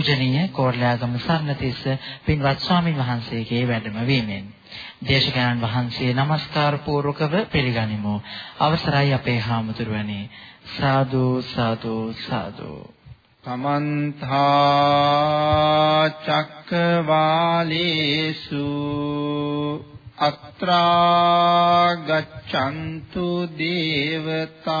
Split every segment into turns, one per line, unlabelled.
පූජනීය කෝරළයාගම සරණතිස්ස පින්වත් ස්වාමින් වහන්සේගේ වැඩම වීමෙන්. දේශකයන් වහන්සේ নমස්කාර පූර්වකව පිළිගනිමු. අවසරයි අපේ හාමුදුරුවනේ. සාදු සාදු සාදු.
සමන්ත චක්කවාලේසු අත්‍රා ගච්ඡන්තු දේවතා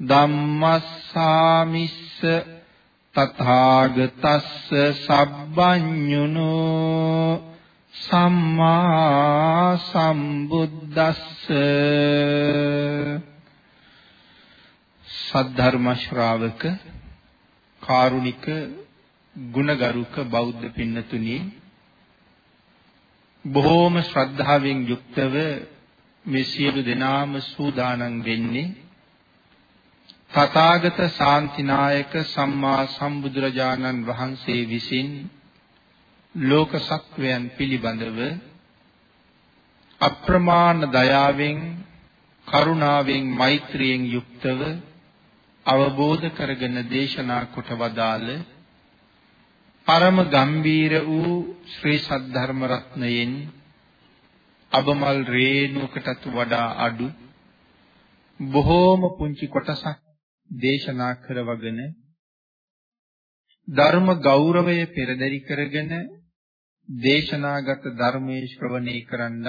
ධම්මස්සාමිස්ස තථාගතස්ස සබ්බඤුනෝ සම්මා සම්බුද්දස්ස සද්ධර්ම ශ්‍රාවක කාරුණික ගුණගරුක බෞද්ධ පින්නතුනි බොහෝම ශ්‍රද්ධාවෙන් යුක්තව මේ සියලු දෙනාම සූදානම් වෙන්නේ තථාගත ශාන්තිනායක සම්මා සම්බුදුරජාණන් වහන්සේ විසින් ලෝක සත්වයන් පිළිබඳව අප්‍රමාණ දයාවෙන් කරුණාවෙන් මෛත්‍රියෙන් යුක්තව අවබෝධ කරගෙන දේශනා කොට වදාළ පරම ගම්බීර වූ ශ්‍රී සද්ධර්ම රත්නයෙන් අබමල් රේණුවකටත් වඩා අඩු බොහෝම පුංචි කොටසක් දේශනා කරවගෙන ධර්ම ගෞරවය පෙරදරි කරගෙන දේශනාගත ධර්මයේ ශ්‍රවණය කරන්න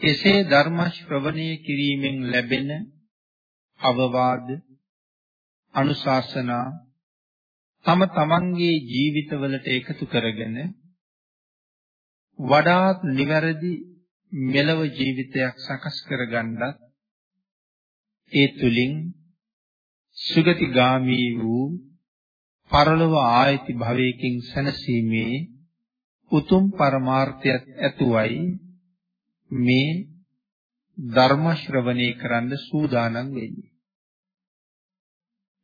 එසේ ධර්ම ශ්‍රවණය කිරීමෙන් ලැබෙන අවවාද අනුශාසනා තම තමන්ගේ ජීවිතවලට එකතු කරගෙන වඩාත් නිවැරදි මෙලව ජීවිතයක් සකස් කරගන්නත් ඒ තුලින් සුගතිගාමී වූ පරලොව ආයති භවයකින් සැනසීමේ උතුම් පරමාර්ථයක් ඇතුවයි මේ ධර්ම ශ්‍රවණය කරන්න සූදානම් වෙන්නේ.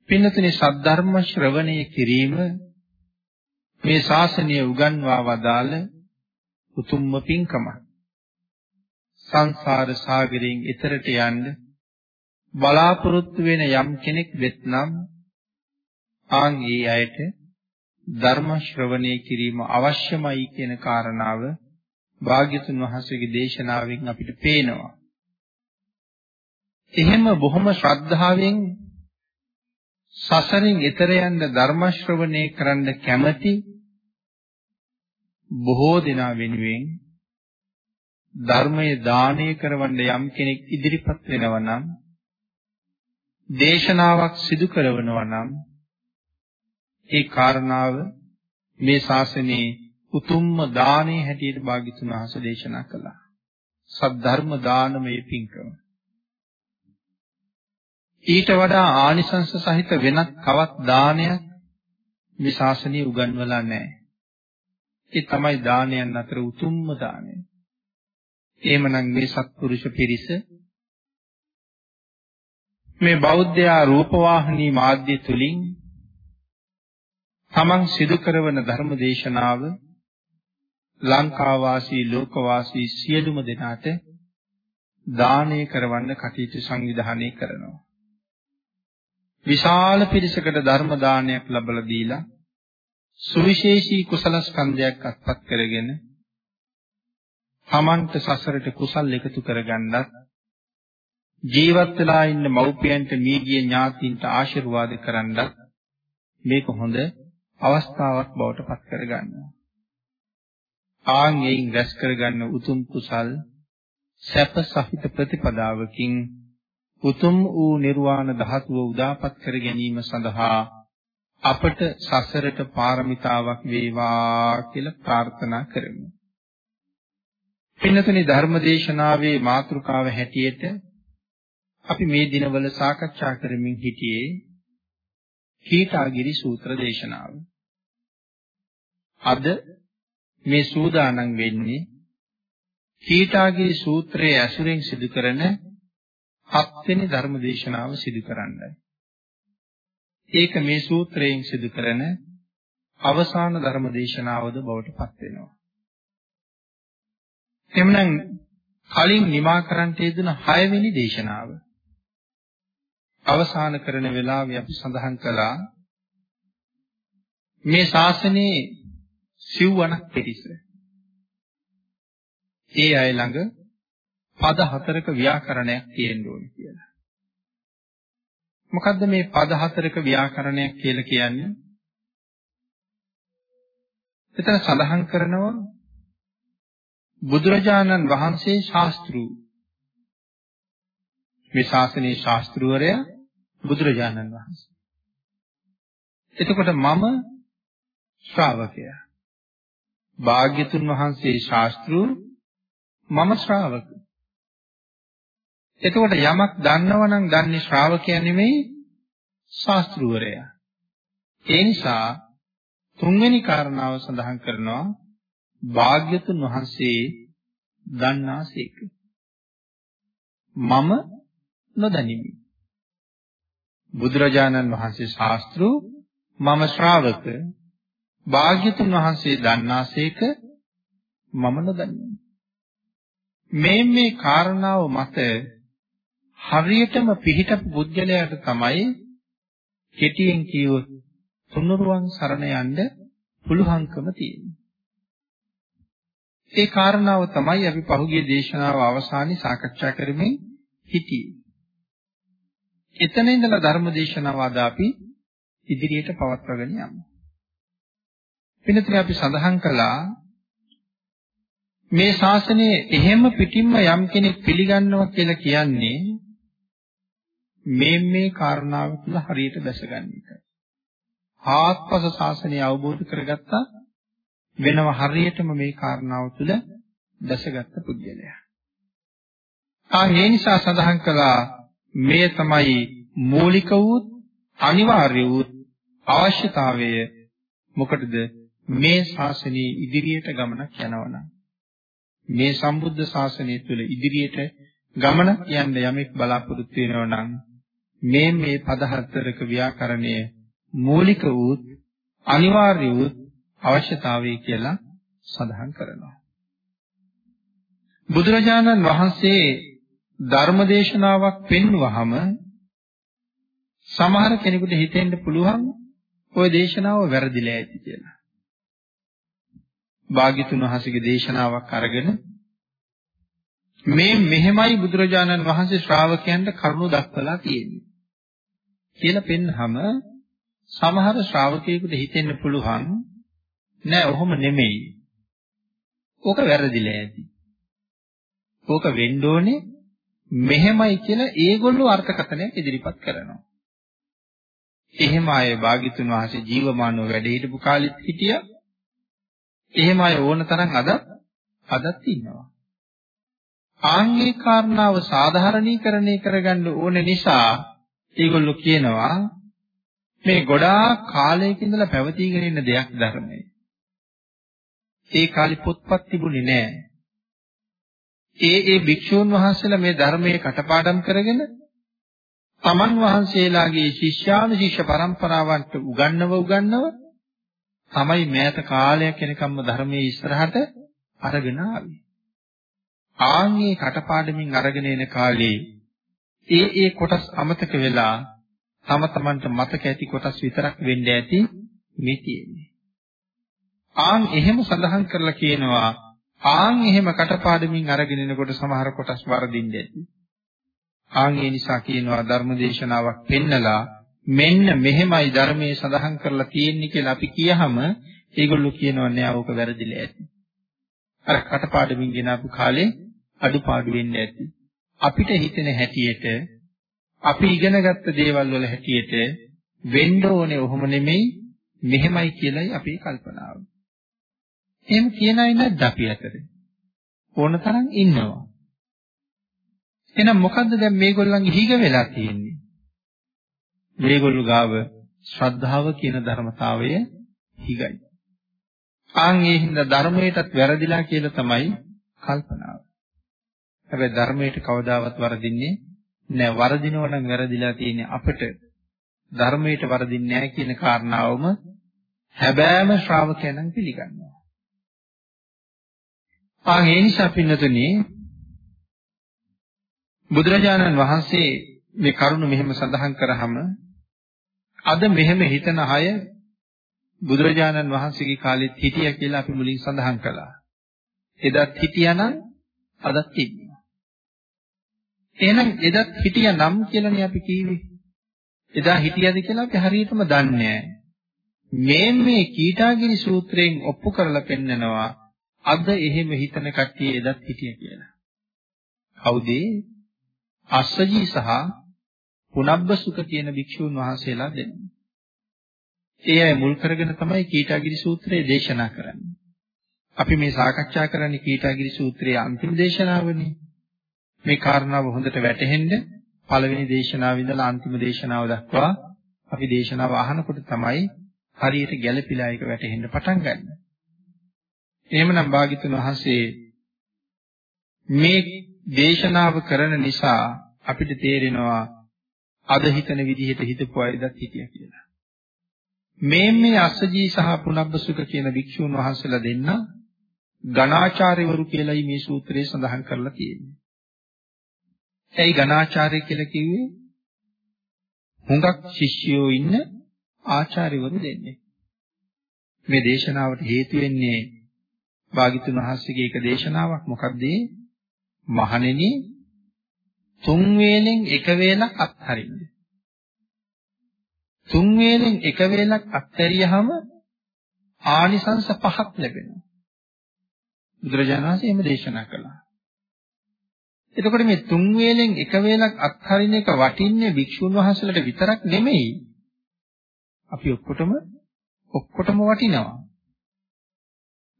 පින්නතුනි සද්ධර්ම ශ්‍රවණය කිරීම මේ ශාසනය උගන්වා වදාළ උතුම්ම පින්කමක්. සංසාර සාගරයෙන් එතරට යන්න බලාපොරොත්තු වෙන යම් කෙනෙක් වෙත්නම් ආන් ඒ අයට ධර්ම ශ්‍රවණය කිරීම අවශ්‍යමයි කියන කාරණාව භාග්‍යතුන් වහන්සේගේ දේශනාවෙන් අපිට පේනවා. එහෙම බොහොම ශ්‍රද්ධාවෙන් සසරින් එතර යන්න ධර්ම ශ්‍රවණය කරන්න කැමැති බොහෝ දෙනා වෙනුවෙන් ධර්මයේ දානය කරවන්න යම් කෙනෙක් ඉදිරිපත් වෙනවා නම් දේශනාවක් සිදු කරනවා නම් ඒ කාරණාව මේ ශාසනයේ උතුම්ම දානයේ හැටියට භාග්‍යතුන් වහන්සේ දේශනා කළා. සද්ධර්ම දානමය පින්කම. ඊට වඩා ආනිසංස සහිත වෙනත් කවත් දානයක් මේ ශාසනය උගන්වලා නැහැ. ඒ තමයි දානයන් අතර උතුම්ම දානය. එහෙමනම් මේ සත්පුරුෂ පිරිස මේ බෞද්ධයා රූපවාහිනී මාධ්‍ය තුලින් තමන් සිදු කරන ධර්ම දේශනාව ලංකාවාසී ලෝකවාසී සියලුම දෙනාට දානය කරවන්න කටයුතු සංවිධානය කරනවා. විශාල පිරිසකට ධර්ම දානයක් ලැබලා දීලා සුවිශේෂී කුසල ස්කන්ධයක් අත්පත් කරගෙන තමන්ට සසරට කුසල් එකතු කරගන්නත් ජීවත් වෙලා ඉන්න මව්පියන්ට මීගිය ඥාතීන්ට ආශිර්වාද කරන්නත් මේක හොඳ අවස්ථාවක් බවට පත් කරගන්නවා. ආන් එයින් රැස් කරගන්න උතුම් කුසල් සැප සහිත ප්‍රතිපදාවකින් උතුම් වූ නිර්වාණ ධාතුව උදාපත් කර ගැනීම සඳහා අපට සසරට පාරමිතාවක් වේවා කියලා ප්‍රාර්ථනා කරමු. පින්නතුනි ධර්මදේශනාවේ මාතෘකාව හැටියට අපි මේ දිනවල සාකච්ඡා කරමින් හිටියේ කීටාගිරි සූත්‍ර දේශනාව. අද මේ සූදානම් වෙන්නේ කීටාගිරි සූත්‍රයේ ඇසුරෙන් සිදු කරන හත්වෙනි ධර්ම දේශනාව සිදු කරන්නයි. ඒක මේ සූත්‍රයෙන් සිදු කරන අවසාන ධර්ම දේශනාවද බවට පත් වෙනවා. එhmenan කලින් නිමා කරන්නට යෙදුන 6 වෙනි දේශනාව අවසාන කරන වෙලාවේ අපි සඳහන් කළා මේ ශාසනයේ සිව්වණක් පිරිස. ඒ අය ළඟ පද හතරක ව්‍යාකරණයක් තියෙන්න ඕනේ කියලා. මොකද්ද මේ පද හතරක ව්‍යාකරණයක් කියලා කියන්නේ? එතන සඳහන් කරනවා බුදුරජාණන් වහන්සේ ශාස්ත්‍රු මේ ශාසනයේ ශාස්ත්‍රවරයා බුදුරජාණන් වහන්සේ. එතකොට මම ශ්‍රාවකයා. භාග්‍යතුන් වහන්සේ ශාස්ත්‍රු මම ශ්‍රාවක. එතකොට යමක් දන්නව නම් දන්නේ ශ්‍රාවකයා නෙමෙයි ශාස්ත්‍රවරයා. ඒ නිසා තුන්වෙනි කාරණාව සඳහන් කරනවා භාග්‍යතුන් වහන්සේ දන්නාසේක. මම නොදනිමි. බුදුරජාණන් වහන්සේ ශාස්ත්‍රු මම ශ්‍රාවක භාග්‍යතුන් වහන්සේ දන්නාසේක මම නොදනිමි. මේ මේ කාරණාව මත හරියටම පිළිටපු බුද්ධලයාට තමයි කෙටියෙන් කියවොත් තුනුරුවන් සරණ යන්න පුළුවන්කම තියෙන්නේ. ඒ කාරණාව තමයි අපි පහුගිය දේශනාව අවසානයේ සාකච්ඡා කරමින් හිටියේ. එතන ඉඳලා ධර්ම දේශනාව අද අපි ඉදිරියට පවත්වාගෙන යමු. වෙනතර අපි සඳහන් කළා මේ ශාසනය එහෙම පිටින්ම යම් කෙනෙක් පිළිගන්නවා කියලා කියන්නේ මේ මේ කාරණාව තුළ හරියට දැසගන්න එකයි. ආත්පස ශාසනය අවබෝධ කරගත්තා වෙනව හරියටම මේ කාරණාව තුළ දැසගත්ත පුද්ගලයා. ආ ඒ නිසා සඳහන් කළා මේ තමයි මූලික වූ අනිවාර්ය වූ අවශ්‍යතාවය. මොකටද? මේ ශාසනයේ ඉදිරියට ගමනක් යනවනම්. මේ සම්බුද්ධ ශාසනය තුළ ඉදිරියට ගමනක් යන්න යමෙක් බලාපොරොත්තු වෙනවා නම් මේ මේ පද හතරක ව්‍යාකරණය මූලික වූත් අනිවාර්ය වූත් අවශ්‍යතාවය කියලා සඳහන් කරනවා. බුදුරජාණන් වහන්සේ ධර්මදේශනාවක් පෙන්වුවහම සමහර කෙනෙකුට හිතෙන්න පුළුවන් ওই දේශනාව වැරදිලා ඇති කියලා. භාග්‍යතුන් වහන්සේගේ දේශනාවක් අරගෙන මේ මෙහෙමයි බුදුරජාණන් වහන්සේ ශ්‍රාවකයන්ට කරුණු දක්වලා තියෙන්නේ. කියලා පෙන්නහම සමහර ශ්‍රාවකයෙකුට හිතෙන්න පුළුවන් නෑ ඔහොම නෙමෙයි. ඕක වැරදිලා ඇති. ඕක වෙන්න ඕනේ මෙහෙමයි කියලා ඒගොල්ලෝ අර්ථකථනයක් ඉදිරිපත් කරනවා. එහෙම අය භාග්‍යතුන් වහන්සේ ජීවමානව වැඩ හිටපු කාලෙත් හිටියා. එහෙම අය ඕන තරම් අද අදත් ඉන්නවා. ආංගික කාරණාව සාධාරණීකරණය කරගන්න ඕන නිසා ඒගොල්ලෝ කියනවා මේ ගොඩාක් කාලයක ඉඳලා පැවතීගෙන ඉන්න දෙයක් ධර්මය. ඒ කාලේ පොත්පත් තිබුණේ නැහැ. ඒ ඒ භික්ෂූන් වහන්සේලා මේ ධර්මයේ කටපාඩම් කරගෙන තමන් වහන්සේලාගේ ශිෂ්‍යානු ශිෂ්‍ය පරම්පරාවන්ට උගන්වව උගන්වව තමයි මෑත කාලයක් වෙනකම්ම ධර්මයේ ඉස්සරහට අරගෙන ආවේ. ආන්ගේ කටපාඩමින් අරගෙන එන කාලේ ඒ ඒ කොටස් අමතක වෙලා තම තමන්ට මතක ඇති කොටස් විතරක් වෙන්න ඇති මේ තියෙන්නේ. ආන් එහෙම සඳහන් කරලා කියනවා ආන් එහෙම කටපාඩමින් අරගෙන එනකොට සමහර කොටස් වරදින්න ඇති. ආන් ඒ නිසා කියනවා ධර්මදේශනාවක් පෙන්නලා මෙන්න මෙහෙමයි ධර්මයේ සඳහන් කරලා තියෙන්නේ කියලා අපි කියහම ඒගොල්ලෝ කියනවා නෑ ඕක වැරදිලා ඇති. අර කටපාඩමින් ගෙන ආපු කාලේ අඩුපාඩු වෙන්න ඇති. අපිට හිතෙන හැටියට අපි ඉගෙනගත්ත දේවල් වල හැටියට වෙන්න ඕනේ ඔහොම නෙමෙයි මෙහෙමයි කියලායි අපේ කල්පනාව. එහෙම කියන අය නැද්ද අපි අතරේ? ඕන තරම් ඉන්නවා. එහෙනම් මොකද්ද දැන් මේගොල්ලන්ගේ හිග වෙලා තියෙන්නේ? මේගොල්ලෝ ගාව ශ්‍රද්ධාව කියන ධර්මතාවය හිගයි. ආන් ඒ හින්දා ධර්මයටත් වැරදිලා කියලා තමයි කල්පනාව. හැබැයි ධර්මයට කවදාවත් වරදින්නේ නෑ. වරදිනව නම් වැරදිලා තියෙන්නේ අපිට. ධර්මයට වරදින්නේ නෑ කියන කාරණාවම හැබෑම ශ්‍රාවකයන්න් පිළිගන්නවා. ආන් ඒ නිසා පින්නතුනේ බුදුරජාණන් වහන්සේ මේ කරුණ මෙහෙම සඳහන් කරාම අද මෙහෙම හිතන අය බුදුරජාණන් වහන්සේගේ කාලෙත් හිටියා කියලා අපි මුලින් සඳහන් කළා. එදත් හිටියානම් අදත් ඉන්නවා. එහෙනම් එදත් හිටියානම් කියලානේ අපි කිව්වේ. එදා හිටියද කියලා අපි හරියටම දන්නේ නැහැ. මේ මේ කීටාගිරි සූත්‍රයෙන් ඔප්පු කරලා පෙන්නනවා අද එහෙම හිතන කට්ටිය එදත් හිටිය කියලා. කවුද? අස්සජී සහ පුනබ්බසුක කියන භික්ෂූන් වහන්සේලා දෙන්නේ. ඒ අය මුල් කරගෙන තමයි කීටාගිරි සූත්‍රය දේශනා කරන්නේ. අපි මේ සාකච්ඡා කරන්නේ කීටාගිරි සූත්‍රයේ අන්තිම දේශනාවනේ. මේ කාරණාව හොඳට වැටහෙන්න පළවෙනි දේශනාව ඉඳලා අන්තිම දේශනාව දක්වා අපි දේශනාව අහනකොට තමයි හරියට ගැළපිලා ඒක වැටහෙන්න පටන් ගන්න. එහෙමනම් භාග්‍යතුන් වහන්සේ මේ දේශනාව කරන නිසා අපිට තේරෙනවා අද හිතන විදිහට හිතපු අයදත් හිටියා කියලා. මේ මේ අස්සජී සහ පුනබ්බසුක කියන භික්ෂූන් වහන්සේලා දෙන්න ගණාචාර්යවරු කියලායි මේ සූත්‍රයේ සඳහන් කරලා තියෙන්නේ. ඇයි ගණාචාර්ය කියලා කිව්වේ? හුඟක් ශිෂ්‍යයෝ ඉන්න ආචාර්යවරු දෙන්නේ. මේ දේශනාවට හේතු වෙන්නේ භාග්‍යතුන් වහන්සේගේ එක දේශනාවක් මොකක්ද? මහණෙනි තුන් වේලෙන් එක වේලක් අත්හරින්න. තුන් වේලෙන් එක වේලක් අත්හැරියහම ආනිසංස පහක් ලැබෙනවා. බුදුරජාණන් වහන්සේ එහෙම දේශනා කළා. එතකොට මේ තුන් වේලෙන් එක වේලක් අත්හරින එක වටින්නේ භික්ෂුන් වහන්සේලාට විතරක් නෙමෙයි. අපි ඔක්කොටම ඔක්කොටම වටිනවා.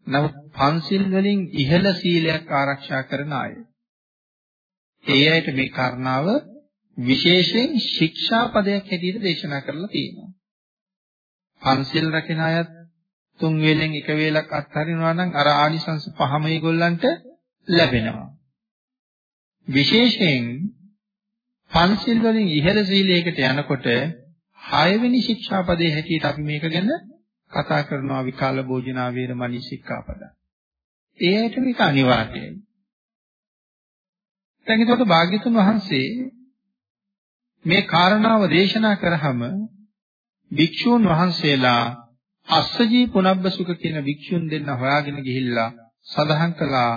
නමුත් පන්සිල් වලින් ඉහළ සීලයක් ආරක්ෂා කරන අය. ඒ අයට මේ කාරණාව විශේෂයෙන් ශික්ෂාපදයක් හැටියට දේශනා කරලා තියෙනවා. පන්සිල් රකින අයත් තුන් වේලෙන් එක වේලක් අත්හරිනවා නම් අර ආනිසංස පහම ඒගොල්ලන්ට ලැබෙනවා. විශේෂයෙන් පන්සිල් වලින් ඉහළ සීලයකට යනකොට හයවෙනි ශික්ෂාපදයේ හැටියට අපි මේක ගැන කතා කරනවා විකාල භෝජනා වේරමණී ශික්ෂාපද. ඒ ඇයිට මේක අනිවාර්යයි. දැන් ඒකට භාග්‍යතුන් වහන්සේ මේ කාරණාව දේශනා කරාම භික්ෂූන් වහන්සේලා අස්සජී පුනබ්බසුක කියන භික්ෂුන් දෙන්න හොයාගෙන ගිහිල්ලා සඳහන් කළා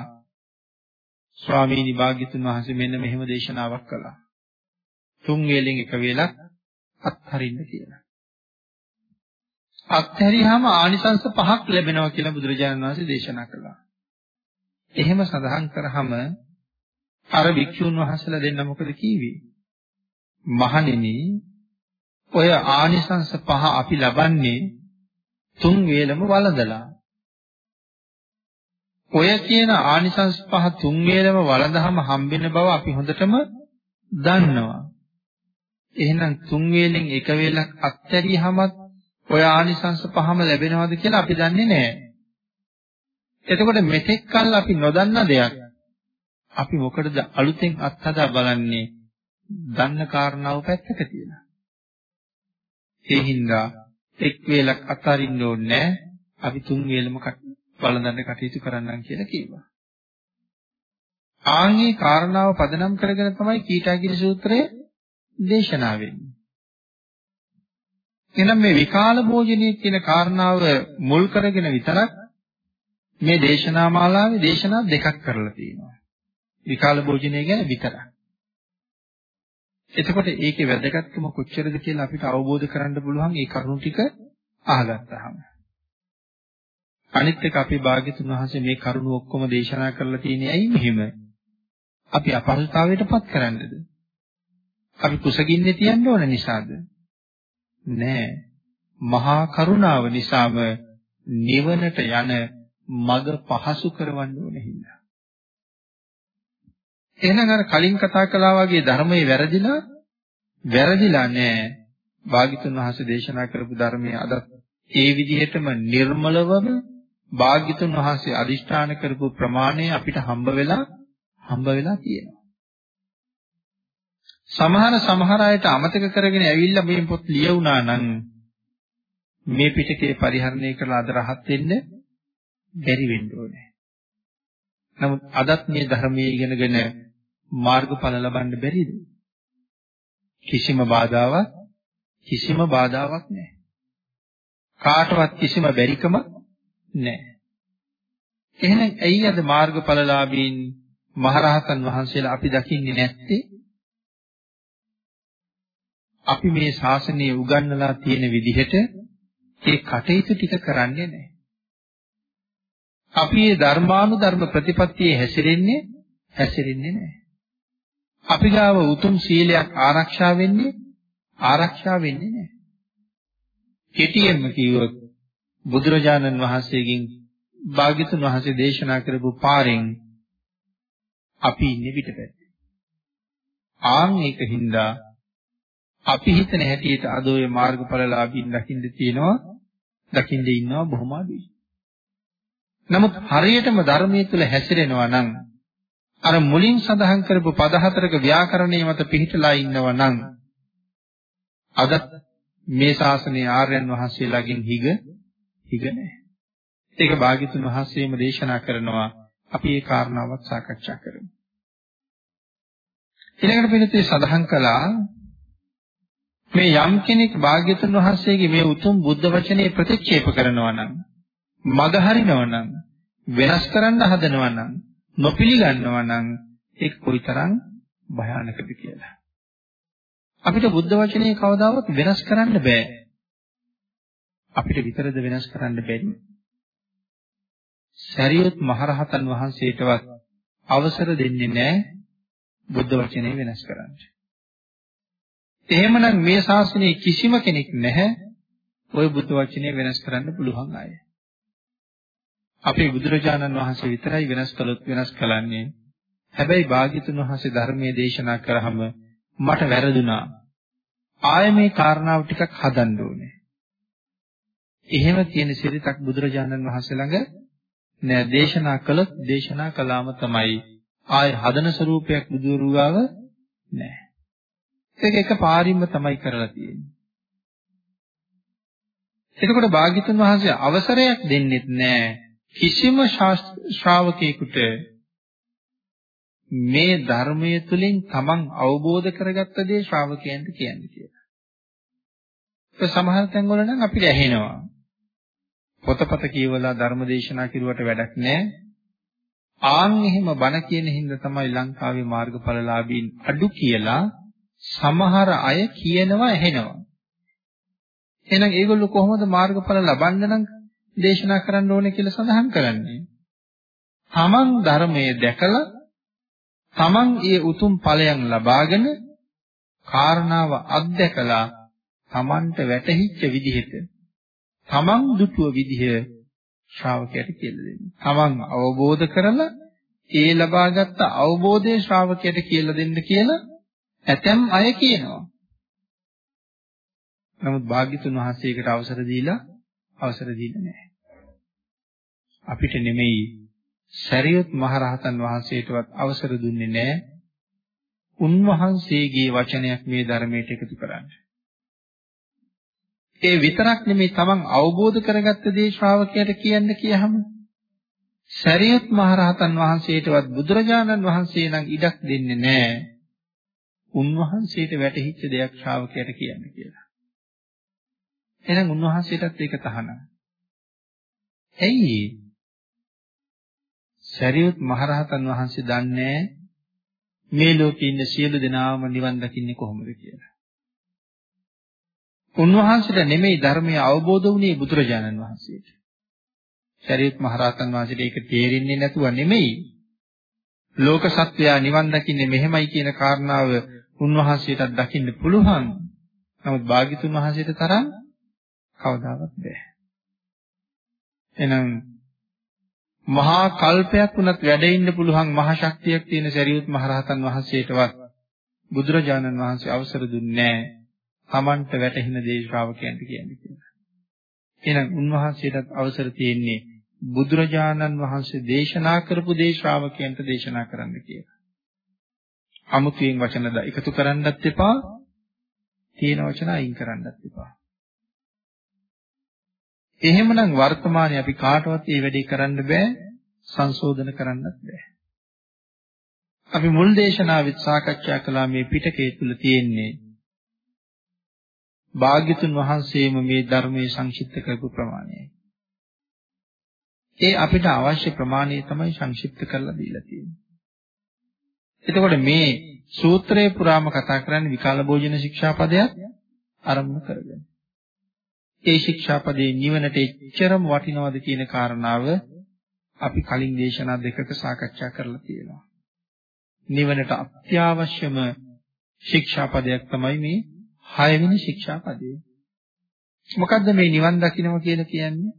ස්වාමීනි භාග්‍යතුන් වහන්සේ මෙන්න මෙහෙම දේශනාවක් කළා. තුන් වේලෙන් එක වේලක් අත්හරින්න කියලා. අත්හැරියාම ආනිසංස පහක් ලැබෙනවා කියලා බුදුරජාණන් වහන්සේ දේශනා කළා. එහෙම සඳහන් කරාම අර භික්ෂුන් වහන්සේලා දෙන්න මොකද කිව්වේ? මහණෙනි ඔය ආනිසංස පහ අපි ලබන්නේ තුන් වේලම වළඳලා. ඔය කියන ආනිසංස පහ තුන් වේලම වළඳහම හම්බෙන බව අපි හොඳටම දන්නවා. එහෙනම් තුන් වේලෙන් එක වේලක් අත්හැරියහමත් ඔය ආනිසංස පහම ලැබෙනවද කියලා අපි දන්නේ නැහැ. එතකොට මෙතෙක් කල් අපි නොදන්න දෙයක් අපි මොකටද අලුතෙන් අත්හදා බලන්නේ? දන්න කාරණාව පැත්තක තියලා. ඒ හින්දා එක් වේලක් අතාරින්න ඕනේ අපි තුන් වේලම බලඳන්න කටයුතු කරන්නම් කියලා කිව්වා. ආන්ගේ කාරණාව පදනම් කරගෙන තමයි කීටාගිරි සූත්‍රය දේශනා වෙන්නේ. එහෙනම් මේ විකාල භෝජනීය කියන කාරණාව මුල් කරගෙන විතරක් මේ දේශනා මාලාවේ දේශනා දෙකක් කරලා තියෙනවා. විකාල භෝජනය ගැන විතරක්. එතකොට ඒකේ වැදගත්කම කොච්චරද කියලා අපිට අවබෝධ කරගන්න පුළුවන් ඒ කරුණු ටික අහගත්තාම. අනිත් එක අපි භාග්‍යතුන් වහන්සේ මේ කරුණු ඔක්කොම දේශනා කරලා තියෙන්නේ ඇයි මෙහෙම? අපි අපහසුතාවයටපත් කරන්නද? අපි කුසගින්නේ තියන්න ඕන නිසාද? නෑ. මහා කරුණාව නිසාම නිවනට යන මඟ පහසු කරවන්න ඕන හින්දා. එහෙනම් අර කලින් කතා කළා වගේ ධර්මයේ වැරදිලා වැරදිලා නෑ. භාග්‍යතුන් වහන්සේ දේශනා කරපු ධර්මයේ අද ඒ විදිහටම නිර්මලවම භාග්‍යතුන් වහන්සේ අදිෂ්ඨාන කරපු ප්‍රමාණය අපිට හම්බ වෙලා හම්බ වෙලා තියෙනවා. සමහර සමහර අයට අමතක කරගෙන ඇවිල්ලා මේ පොත් ලියුණා නම් මේ පිටකේ පරිහරණය කරලා අද රහත් වෙන්න බැරි වෙන්න ඕනේ. නමුත් අදත් මේ ධර්මයේ ඉගෙනගෙන මාර්ගඵල ලබන්න බැරිද? කිසිම බාධාවක් කිසිම බාධාවක් නැහැ. කාටවත් කිසිම බැරිකම නැහැ. එහෙනම් ඇයි අද මාර්ගඵලලාභීන් මහරහතන් වහන්සේලා අපි දකින්නේ නැත්තේ? අපි මේ ශාසනය උගන්වලා තියෙන විදිහට ඒ කටයුතු ටික කරන්නේ නැහැ. අපි මේ ධර්මානුධර්ම ප්‍රතිපත්තියේ හැසිරෙන්නේ හැසිරෙන්නේ නැහැ. අපි ගාව උතුම් සීලයක් ආරක්ෂා වෙන්නේ ආරක්ෂා වෙන්නේ නැහැ. කෙටියෙන්ම කිව්වොත් බුදුරජාණන් වහන්සේගෙන් භාග්‍යතුන් වහන්සේ දේශනා කරපු පාරෙන් අපි ඉන්නේ පිටපැත්තේ. ආන් ඒකින්ද අපි හිතන හැටියට අද ඔය මාර්ගඵලලාභීන් දකින්න තියෙනවා දකින්න ඉන්නවා බොහොම අඩුයි. නමුත් හරියටම ධර්මයේ තුල හැසිරෙනවා නම් අර මුලින් සඳහන් කරපු පද හතරක ව්‍යාකරණයේ මත පිහිටලා ඉන්නවා නම් අද මේ ශාසනයේ ආර්යයන් වහන්සේලාගෙන් හිග හිග නැහැ. ඒක භාග්‍යතුන් වහන්සේම දේශනා කරනවා අපි ඒ කාරණාවත් සාකච්ඡා කරමු. ඊළඟට පිළිතුරේ සඳහන් කළා මේ යම් කෙනෙක් භාග්‍යතුන් වහන්සේගේ මේ උතුම් බුද්ධ වචනේ ප්‍රතික්ෂේප කරනවා නම් මග හරිනවා නම් වෙනස් කරන්න හදනවා නම් නොපිළිගන්නවා නම් ඒක කොයිතරම් භයානකද කියලා. අපිට බුද්ධ වචනේ කවදාවත් වෙනස් කරන්න බෑ. අපිට විතරද වෙනස් කරන්න බැරි. සරියොත් මහරහතන් වහන්සේටවත් අවසර දෙන්නේ නැහැ බුද්ධ වචනේ වෙනස් කරන්න. එහෙමනම් මේ ශාසනයේ කිසිම කෙනෙක් නැහැ ওই බුදු වචනේ වෙනස් කරන්න පුළුවන් අය. අපේ බුදුරජාණන් වහන්සේ විතරයි වෙනස් කළොත් වෙනස් කළන්නේ. හැබැයි භාග්‍යතුන් වහන්සේ ධර්මයේ දේශනා කරාම මට වැරදුනා. ආය මේ කාරණාව ටිකක් හදන්න ඕනේ. එහෙම කියන සිරිතක් බුදුරජාණන් වහන්සේ ළඟ නෑ දේශනා කළොත් දේශනා කළාම තමයි ආය හදන ස්වરૂපයක් බුදුරුවාව නෑ. ඒක එක පාරින්ම තමයි කරලා තියෙන්නේ. එතකොට භාග්‍යතුන් වහන්සේ අවසරයක් දෙන්නෙත් නෑ කිසිම ශ්‍රාවකයෙකුට මේ ධර්මයේ තුලින් තමන් අවබෝධ කරගත්ත දේ ශ්‍රාවකයන්ට කියන්න කියලා. ඒ සමහර තැන්වල නම් අපිට ඇහෙනවා. පොතපත කියවලා ධර්ම දේශනා කිරුවට වැඩක් නැහැ. ආන් එහෙම බණ කියන හින්දා තමයි ලංකාවේ මාර්ගඵලලාභීන් අඩු කියලා සමහර අය කියනවා ඇහෙනවා. එහෙනම් ඒගොල්ලෝ කොහොමද මාර්ගඵල ලබන්න නම් දේශනා කරන්න ඕනේ කියලා සඳහන් කරන්නේ? තමන් ධර්මයේ දැකලා තමන් ඒ උතුම් ඵලයන් ලබාගෙන කාරණාව අත්දැකලා තමන්ට වැටහිච්ච විදිහට තමන් දුටුව විදිහ ශ්‍රාවකයට කියලා දෙන්න. තමන් අවබෝධ කරලා ඒ ලබාගත් අවබෝධය ශ්‍රාවකයට කියලා දෙන්න කියලා ඇතැම් අය කියනවා. නමුත් භාග්‍යතුන් වහන්සේකට අවසර දීලා අවසර දීලා නැහැ. අපිට නෙමෙයි සරියුත් මහරහතන් වහන්සේටවත් අවසර දුන්නේ නැහැ. උන්වහන්සේගේ වචනයක් මේ ධර්මයට එකතු කරන්න. ඒ විතරක් නෙමෙයි තමන් අවබෝධ කරගත්ත දේ ශ්‍රාවකයට කියන්න කියහම සරියුත් මහරහතන් වහන්සේටවත් බුදුරජාණන් වහන්සේ නම් ඉඩක් දෙන්නේ නැහැ. උන්වහන්සේට වැටහිච්ච දෙයක් ශ්‍රාවකයට කියන්න කියලා. එහෙනම් උන්වහන්සේටත් ඒක තහනම්. ඇයි සරියුත් මහරහතන් වහන්සේ දන්නේ මේ ලෝකේ ඉන්න සියලු දෙනාම නිවන් දකින්නේ කොහොමද කියලා. උන්වහන්සේට නෙමෙයි ධර්මය අවබෝධ වුණේ බුදුරජාණන් වහන්සේට. සරියුත් මහරහතන් වහන්සේට ඒක තේරෙන්නේ නැතුව නෙමෙයි. ලෝක සත්වයා නිවන් දකින්නේ මෙහෙමයි කියන කාරණාව උන්වහන්සේටත් දකින්න පුළුවන්. නමුත් භාග්‍යතුන් වහන්සේට තරම් කවදාවත් බෑ. එහෙනම් මහා කල්පයක් වුණත් වැඩ ඉන්න පුළුවන් මහා ශක්තියක් තියෙන සරියුත් මහරහතන් වහන්සේටවත් බුදුරජාණන් වහන්සේ අවසර දුන්නේ නැහැ. Tamanට වැටහෙන දේ ශ්‍රාවකයන්ට කියන්නේ කියලා. එහෙනම් උන්වහන්සේටත් අවසර තියෙන්නේ බුදුරජාණන් වහන්සේ දේශනා කරපු දේ ශ්‍රාවකයන්ට දේශනා කරන්න කියලා. අමුතුවෙන් වචන එකතු කරන්නත් එපා. තියෙන වචන අයින් කරන්නත් එපා. එහෙමනම් වර්තමානයේ අපි කාටවත් මේ වැඩේ කරන්න බෑ සංශෝධන කරන්නත් බෑ. අපි මුල් දේශනාවෙත් සාකච්ඡා කළා මේ පිටකයේ තුල තියෙන්නේ භාග්‍යතුන් වහන්සේම මේ ධර්මයේ සංක්ෂිප්ත කරපු ප්‍රමාණයයි. ඒ අපිට අවශ්‍ය ප්‍රමාණය තමයි සංක්ෂිප්ත කරලා දීලා තියෙන්නේ. එතකොට මේ සූත්‍රයේ පුරාම කතා කරන්නේ විකාල භෝජන ශික්ෂාපදයක් ආරම්භ කරගෙන. ඒ ශික්ෂාපදේ නිවනට එච්චරම වටිනවද කියන කාරණාව අපි කලින් දේශනා දෙකක සාකච්ඡා කරලා තියෙනවා. නිවනට අත්‍යවශ්‍යම ශික්ෂාපදයක් තමයි මේ හයවෙනි ශික්ෂාපදය. මොකද්ද මේ නිවන් දකින්නවා කියලා කියන්නේ?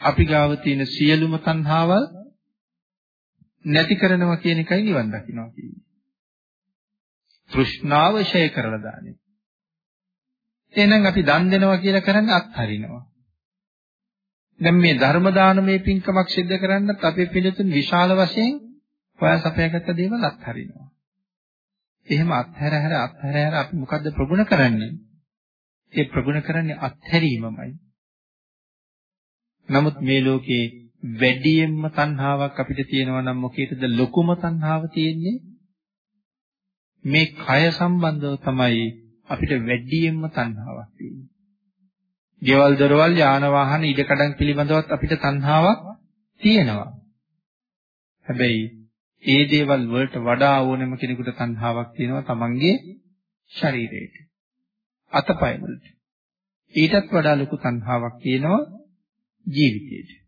අපි ගාව තියෙන සියලුම තණ්හාවල් නැති කරනවා කියන එකයි නිවන් දකින්නවා කියන්නේ. තෘෂ්ණාව ෂය කරලා දාන්නේ. එහෙනම් අපි දන් දෙනවා කියලා කරන්නේ අත්හරිනවා. දැන් මේ ධර්ම දානමේ පින්කමක් සිද්ධ කරන්නත් අපේ පිළිතුන් විශාල වශයෙන් හොයා සපයාගත්ත දේවල් අත්හරිනවා. එහෙම අත්හැර හැර අත්හැර හැර අපි මොකද්ද ප්‍රගුණ කරන්නේ? ඒ ප්‍රගුණ කරන්නේ අත්හැරීමමයි. නමුත් මේ ලෝකේ වැඩියෙන්ම තණ්හාවක් අපිට තියෙනවා නම් මොකේද ලොකුම තණ්හාව තියෙන්නේ? මේ කය සම්බන්ධව තමයි අපිට වැඩියෙන්ම තණ්හාවක් තියෙන්නේ. ගෙවල් දොරවල් යාන වාහන ඉඩකඩම් පිළිබඳවත් අපිට තණ්හාවක් තියෙනවා. හැබැයි ඒ දේවල් වලට වඩා ඕනම කෙනෙකුට තණ්හාවක් තියෙනවා තමන්ගේ ශරීරයට. අතපය වලට. ඊටත් වඩා ලොකු තණ්හාවක් තියෙනවා ජීවිතයට.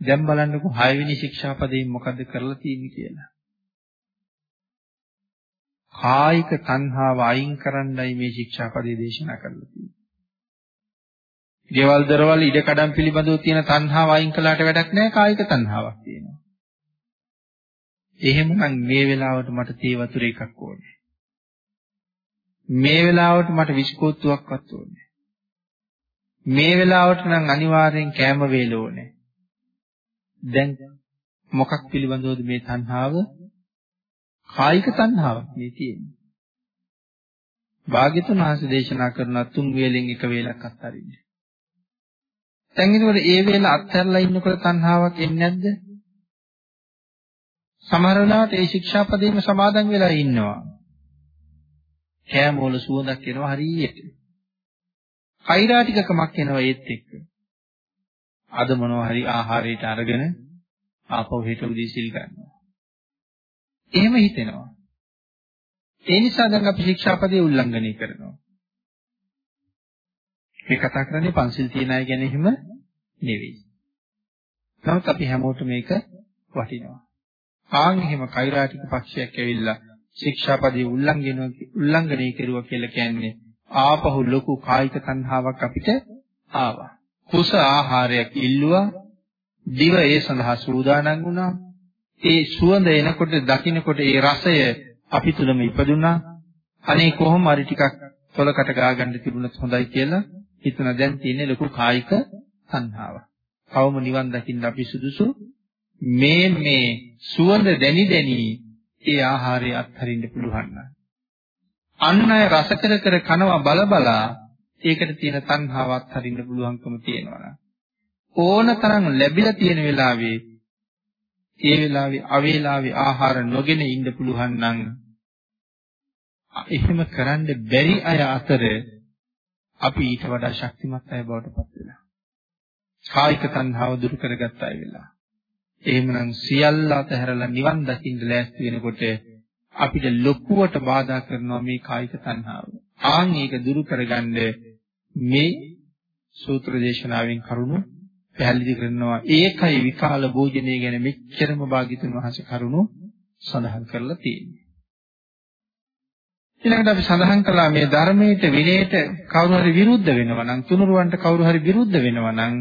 දැන් බලන්නකෝ 6 වෙනි ශික්ෂාපදයෙන් මොකද්ද කරලා තියෙන්නේ කියලා. කායික තණ්හාව අයින් කරන්නයි මේ ශික්ෂාපදේ දේශනා කරලා තියෙන්නේ. ගෙවල් දරවල් ඉඩ කඩම් පිළිබඳව තියෙන තණ්හාව අයින් කළාට වැඩක් නැහැ කායික තණ්හාවක් තියෙනවා. එහෙමනම් මේ වෙලාවට මට තේ වතුර එකක් ඕනේ. මේ වෙලාවට මට විස්කෝත්තුවක්වත් ඕනේ. මේ වෙලාවට නම් අනිවාර්යෙන් කෑම වේල ඕනේ. දැන් මොකක් පිළිබඳවද මේ තණ්හාව කායික තණ්හාවක් මේ තියෙන්නේ. භාග්‍යතුන් වහන්සේ දේශනා කරන තුන් වේලෙන් එක වේලක් අත්හරින්න. දැන් ඒකවල ඒ වේල අත්හැරලා ඉන්නකොට තණ්හාවක් එන්නේ නැද්ද? සමහර වෙලාවට ඒ ශික්ෂාපදේම සමාදන් වෙලා ඉන්නවා. කෑම වල සුවඳක් එනවා හරියට. කෛරාටිකකමක් එනවා ඒත් එක්ක. අද මොනවා හරි ආහාරයට අරගෙන ආපහු හෙට උදේ සිල් ගන්නවා. එහෙම හිතෙනවා. ඒ නිසා දැන් අපි ශික්ෂාපදේ උල්ලංඝනය කරනවා. මේ කතා කරන්නේ පන්සිල් තියන අය ගැන එහෙම නෙවෙයි. නමුත් අපි හැමෝටම මේක වටිනවා. ආන් එහෙම කෛරාටික පක්ෂයක් ඇවිල්ලා ශික්ෂාපදේ උල්ලංඝනය උල්ලංඝනය කෙරුවා කියලා කියන්නේ ආපහු ලොකු කායික තණ්හාවක් අපිට ආවා. කුස ආහාරයක් ඉල්ලුවා. දිව ඒ සඳහා සූදානම් වුණා. ඒ සුවඳ එනකොට දකින්නකොට ඒ රසය අපි තුලම ඉපදුනා. අනේ කොහොම හරි ටිකක් තොලකට ගාගන්න තිබුණත් හොඳයි කියලා හිතන දැන් තියෙන ලොකු කායික සංහාව. කවම නිවන් දකින්න අපි සුදුසු මේ මේ සුවඳ දැනි දැනි ඒ ආහාරය අත්හරින්න පුළුවන් නම් අන් අය රස කර කර කනවා බල බලා ඒකට තියෙන තණ්හාව අත්හරින්න පුළුවන්කම තියෙනවා ඕන තරම් ලැබිලා තියෙන වෙලාවේ ඒ වෙලාවේ අවේලාවේ ආහාර නොගෙන ඉන්න පුළුවන් නම් එහෙම කරන්න බැරි අය අතර අපි ඊට වඩා ශක්තිමත් අය බවට පත් වෙනවා. කායික තණ්හාව දුරු කරගත්ත අය වෙලා. එහෙමනම් සියල්ල අතහැරලා නිවන් දකින්න ලෑස්ති වෙනකොට අපිට ලොකුවට බාධා කරනවා මේ කායික තණ්හාව. ආන් ඒක දුරු කරගන්න මේ සූත්‍ර දේශනාවෙන් කරුණු පැහැදිලි කරනවා. ඒකයි විකාල භෝජනය ගැන මෙච්චරම භාග්‍යතුන් වහන්සේ කරුණු සඳහන් කරලා තියෙන්නේ. ඊළඟට අපි සඳහන් කළා මේ ධර්මයට විනයට කවුරු හරි විරුද්ධ වෙනවා නම් තුනුරුවන්ට කවුරු හරි විරුද්ධ වෙනවා නම්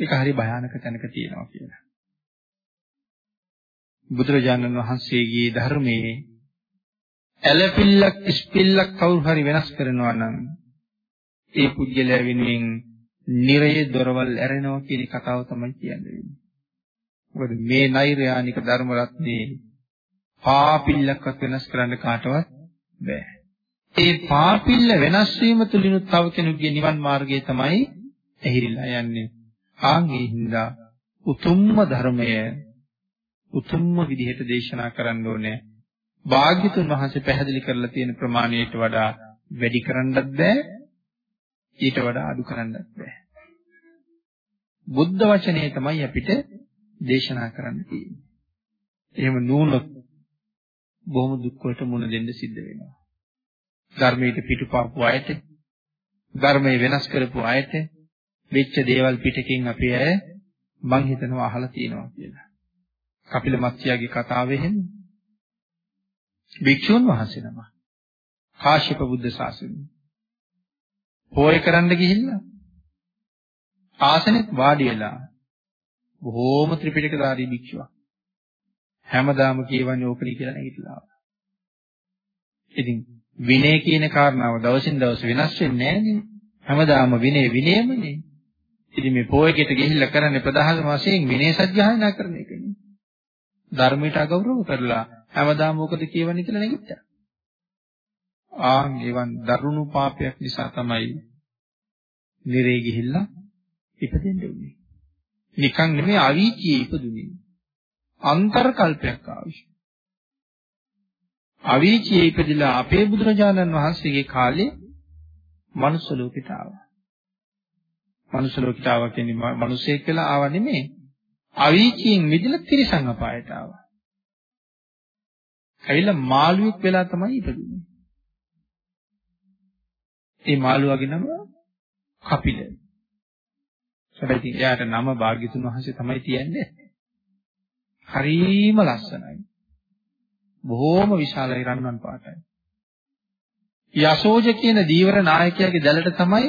ඒක හරි භයානක තැනක තියෙනවා කියලා. බුදුරජාණන් වහන්සේගේ ධර්මයේ ඇලපිල්ලක් ඉස්පිල්ලක් කවුරු හරි වෙනස් කරනවා නම් ඒ පුද්ගලයා වෙනුවෙන් නිරයේ දොරවල් ඇරෙනවා කියන කතාව තමයි කියන්නේ. මොකද මේ නෛර්යානික ධර්ම රත්නේ පාපිල්ලක්වත් වෙනස් කරන්න කාටවත් බෑ. ඒ පාපිල්ල වෙනස් වීම තුලිනුත් තව කෙනෙකුගේ නිවන් මාර්ගය තමයි ඇහිරිලා යන්නේ. ආන්ගේ හින්දා උතුම්ම ධර්මය උතුම්ම විදිහට දේශනා කරන්න ඕනේ. භාග්‍යතුන් වහන්සේ පැහැදිලි කරලා තියෙන ප්‍රමාණයට වඩා වැඩි කරන්නත් බෑ ඊට වඩා අඩු කරන්නත් බෑ. බුද්ධ වචනේ තමයි අපිට දේශනා කරන්න තියෙන්නේ. එහෙම නුනොත් බොහොම දුක් වලට මුහුණ දෙන්න සිද්ධ වෙනවා. ධර්මයට පිටුපාපු අයට, ධර්මයේ වෙනස් කරපු අයට වෙච්ච දේවල් පිටකින් අපි අය මං හිතනවා අහලා තියෙනවා කියලා. කපිල මත්ස්‍යගේ කතාවේ එහෙම භික්ෂුන් වහන්සේ නම කාශ්‍යප බුද්ධ ශාසනය පෝය කරන්න ගිහිල්ලා ආසනෙත් වාඩි වෙලා බොහෝම ත්‍රිපිටකධාරී භික්ෂුවක් හැමදාම කියවන්නේ ඕකනේ කියලා නැගිටලා ආවා. ඉතින් විනය කියන කාරණාව දවසින් දවස වෙනස් වෙන්නේ නැහැනේ. හැමදාම විනය විනයමනේ. ඉතින් මේ පොයකට ගිහිල්ලා කරන්නේ ප්‍රධාන වශයෙන් විනය සත්‍යයනා කරන එකනේ. ධර්මයට අගෞරව කරලා හැමදාම මොකද කියවන්නේ කියලා නැගිට්ටා. ආන් එවන් දරුණු පාපයක් නිසා තමයි නිරේ ගිහිල්ලා ඉපදෙන්න උනේ. නිකන් නෙමෙයි අවීචියේ ඉපදුනේ. අන්තර් කල්පයක් අවශ්‍යයි. අවීචියේ ඉපදිලා අපේ බුදුරජාණන් වහන්සේගේ කාලේ මනුස්ස ලෝකෙට ආවා. මනුස්ස ලෝකෙට ආවා කියන්නේ මිනිසෙක් කියලා ආවා නෙමෙයි. අවීචියෙන් මිදලා තිරිසන් අපායට ආවා. ඇවිල්ලා මාළුවෙක් වෙලා තමයි ඉපදුනේ. ඒ මාළුවාගේ නම කපිල. හැබැයි එයාට නම භාග්‍යතුන් වහන්සේ තමයි තියන්නේ. හරිම ලස්සනයි. බොහෝම විශාලයි රන්වන් පාටයි. යසෝජ කියන දීවර නායකයාගේ දැලට තමයි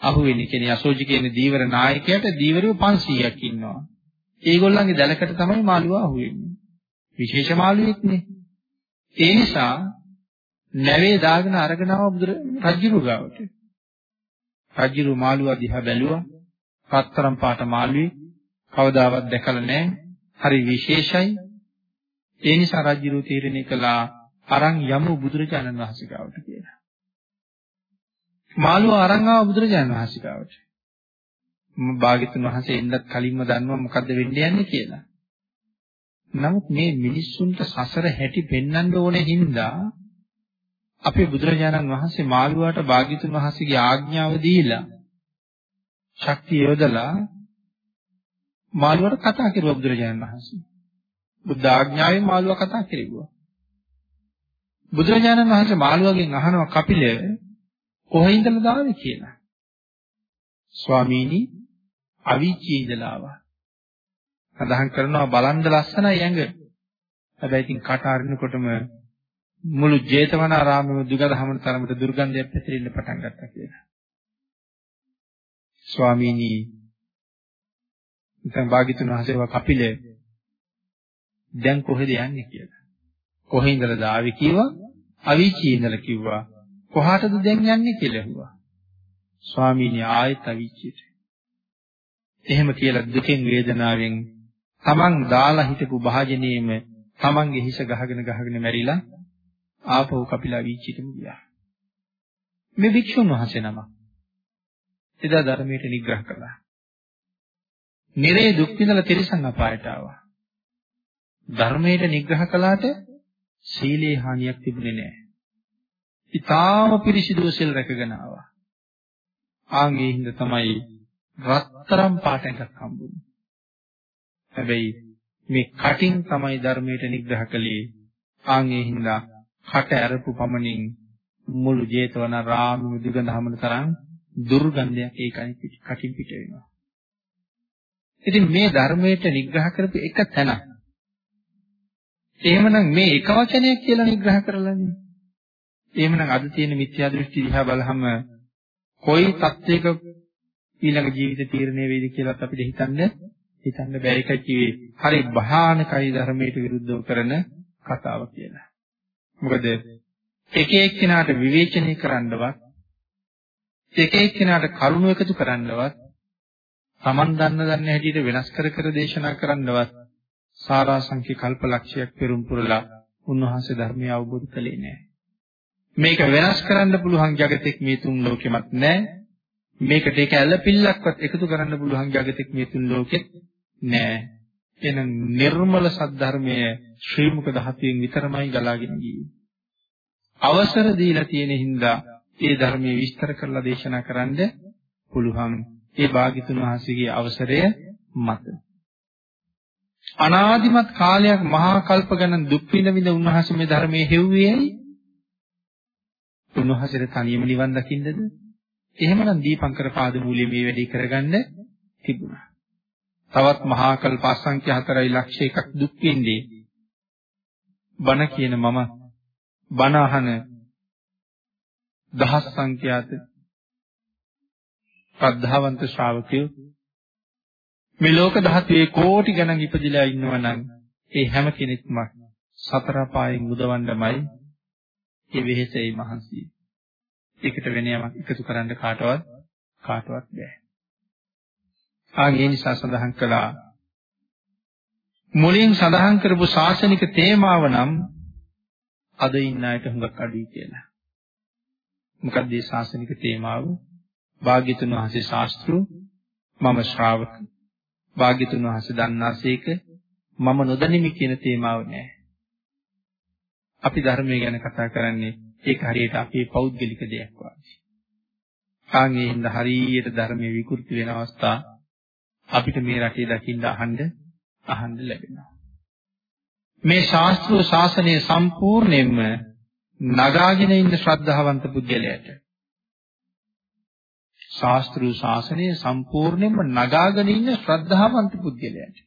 අහුවෙන්නේ. කියන්නේ යසෝජ කියන දීවර නායකයාට දීවරයෝ 500ක් ඉන්නවා. ඒගොල්ලන්ගේ දැලකට තමයි මාළුවා අහුවෙන්නේ. විශේෂ මාළුවෙක් නේ. ඒ නිසා නැවේ දාගෙන අරගෙන ආව බුදු රජුරු ගාවට. රජුරු මාළුවා දිහා බැලුවා. පත්තරම් පාට මාළුවේ කවදාවත් දැකලා නැහැ. හරි විශේෂයි. ඒ නිසා රජුරු තීරණය කළා අරන් යමු බුදුරජාණන් වහන්සේ ගාවට කියලා. මාළුව අරන් ආව බුදුරජාණන් වහන්සේ ගාවට. මම භාග්‍යතුන් වහන්සේ එන්නත් කලින්ම දන්නවා මොකද්ද වෙන්න යන්නේ කියලා. නමුත් මේ මිනිස්සුන්ට සසර හැටි පෙන්වන්න ඕනේ හින්දා අපේ බුදුරජාණන් වහන්සේ මාළුවාට භාග්‍යතුන් වහන්සේගේ ආඥාව දීලා ශක්තිය යොදලා මාළුවාට කතා කරුවා බුදුරජාණන් වහන්සේ. බුද්ධ ආඥාවෙන් මාළුවා කතා කෙරුවා. බුදුරජාණන් වහන්සේ මාළුවාගෙන් අහනවා කපිල කොහේ ඉඳලාද ආවේ කියලා. ස්වාමීනි අවීචී ඉඳලා ආවා. සඳහන් කරනවා බලන්ද ලස්සනයි ඇඟ. හැබැයි ඉතින් කට අරිනකොටම මුළු ජේතවනාරාමෙම දුගදහමන තරමට දුර්ගන්ධයක් පැතිරෙන්න පටන් ගත්තා කියලා. ස්වාමීනි ඉතින් භාග්‍යතුන් වහන්සේව කපිල දැන් කොහෙද යන්නේ කියලා. කොහේ ඉඳලාද ආවේ කිව්වා? අවීචී ඉඳලා කිව්වා. කොහාටද දැන් යන්නේ කියලා ඇහුවා. ස්වාමීනි ආයෙත් අවීචීට. එහෙම කියලා දුකෙන් වේදනාවෙන් තමන් දාලා හිටපු භාජනයේම තමන්ගේ හිස ගහගෙන ගහගෙන මැරිලා ආපහු කපිලා වීචිටම ගියා. මේ වික්ෂුන් වහන්සේ නම. එදා ධර්මයට නිග්‍රහ කළා. නිරේ දුක් විඳලා තිරිසන් අපායට ආවා. ධර්මයට නිග්‍රහ කළාට සීලේ හානියක් තිබුණේ නැහැ. ඊටාම පිරිසිදුව සෙල් රැකගෙන ආවා. ආන්ගේ හින්දා තමයි රත්තරම් පාට එකක් හම්බුනේ. හැබැයි මේ කටින් තමයි ධර්මයට නිග්‍රහ කළේ. ආන්ගේ හින්දා කට ඇරපු පමණින් මුළු ජේතවන රාම මුදුගඳ හමන තරම් දුර්ගන්ධයක් ඒකයි කටින් පිට වෙනවා. ඉතින් මේ ධර්මයට නිග්‍රහ කරපු එක තැන. එහෙමනම් මේ එක වචනයක් කියලා නිග්‍රහ කරලානේ. එහෙමනම් අද තියෙන මිත්‍යා දෘෂ්ටි දිහා බලහම කොයි තත්වයක ඊළඟ ජීවිත තීරණය වෙයිද කියලාත් අපිට හිතන්න හිතන්න බැරි එකයි කිව්වේ. හරි භයානකයි ධර්මයට විරුද්ධව කරන කතාව කියලා. මොකද එක එක්කිනාට විවේචනය කරන්නවත් එක එක්කිනාට කරුණු එකතු කරන්නවත් Taman දන්න දන්න හැටියට වෙනස් කර කර දේශනා කරන්නවත් සාරාංශික කල්පලක්ෂයක් පෙරම් පුරලා උන්වහන්සේ ධර්මය අවබෝධ කළේ නැහැ. මේක වෙනස් කරන්න පුළුවන් జగතෙක් මේ තුන් ලෝකෙමත් නැහැ. මේකට ඒක ඇලපිල්ලක්වත් එකතු කරන්න පුළුවන් జగතෙක් මේ තුන් ලෝකෙත් නැහැ. එහෙනම් නිර්මල සද්ධර්මයේ ශ්‍රී මුක ධාතුවෙන් විතරමයි ගලාගෙන ගියේ. අවසර දීලා තියෙන හින්දා ඒ ධර්මයේ විස්තර කරලා දේශනා කරන්න පුළුවන්. ඒ භාග්‍යතුන් වහන්සේගේ අවසරය මත. අනාදිමත් කාලයක් මහා කල්ප ගණන් දුක් විඳ විඳ උන්වහන්සේ මේ ධර්මයේ හෙව්වේයි. උන්වහන්සේට තනියම නිවන් දකින්නද? එහෙමනම් දීපංකර පාදමූලිය මේ වැඩේ කරගන්න තිබුණා. තවත් මහා කල්ප අසංඛ්‍ය 4 ලක්ෂ එකක් දුක් විඳේ. බණ කියන මම බණ අහන දහස් සංඛ්‍යාත ශ්‍රද්ධාවන්ත ශ්‍රාවකයෝ මේ ලෝක ධාතුවේ කෝටි ගණන් ඉපදිලා ඉන්නවා නම් ඒ හැම කෙනෙක්ම සතර පායෙන් මුදවන්නමයි ඒ වෙහෙසයි මහන්සිය. ඒකට වෙන යමක් එකතු කරන්න කාටවත් කාටවත් බෑ. ආගේ නිසා සඳහන් කළා මුලින් සඳහන් කරපු ශාසනික තේමාව නම් අද ඉන්න අයට හුඟක් අඩුයි කියලා. මොකක්ද මේ ශාසනික තේමාව? භාග්‍යතුන් වහන්සේ ශාස්ත්‍රු මම ශ්‍රාවක. භාග්‍යතුන් වහන්සේ දන්නාසේක මම නොදනිමි කියන තේමාව නෑ. අපි ධර්මය ගැන කතා කරන්නේ ඒක හරියට අපේ පෞද්ගලික දෙයක් වගේ. කාගේ හින්ද හරියට ධර්මයේ විකෘති වෙන අවස්ථා අපිට මේ රටේ දකින්න අහන්න අහන්න ලැබෙනවා. මේ ශාස්ත්‍රීය ශාසනය සම්පූර්ණයෙන්ම නගාගෙන ඉන්න ශ්‍රද්ධාවන්ත පුද්ගලයාට ශාස්ත්‍රීය ශාසනය සම්පූර්ණයෙන්ම නගාගෙන ඉන්න ශ්‍රද්ධාවන්ත පුද්ගලයාට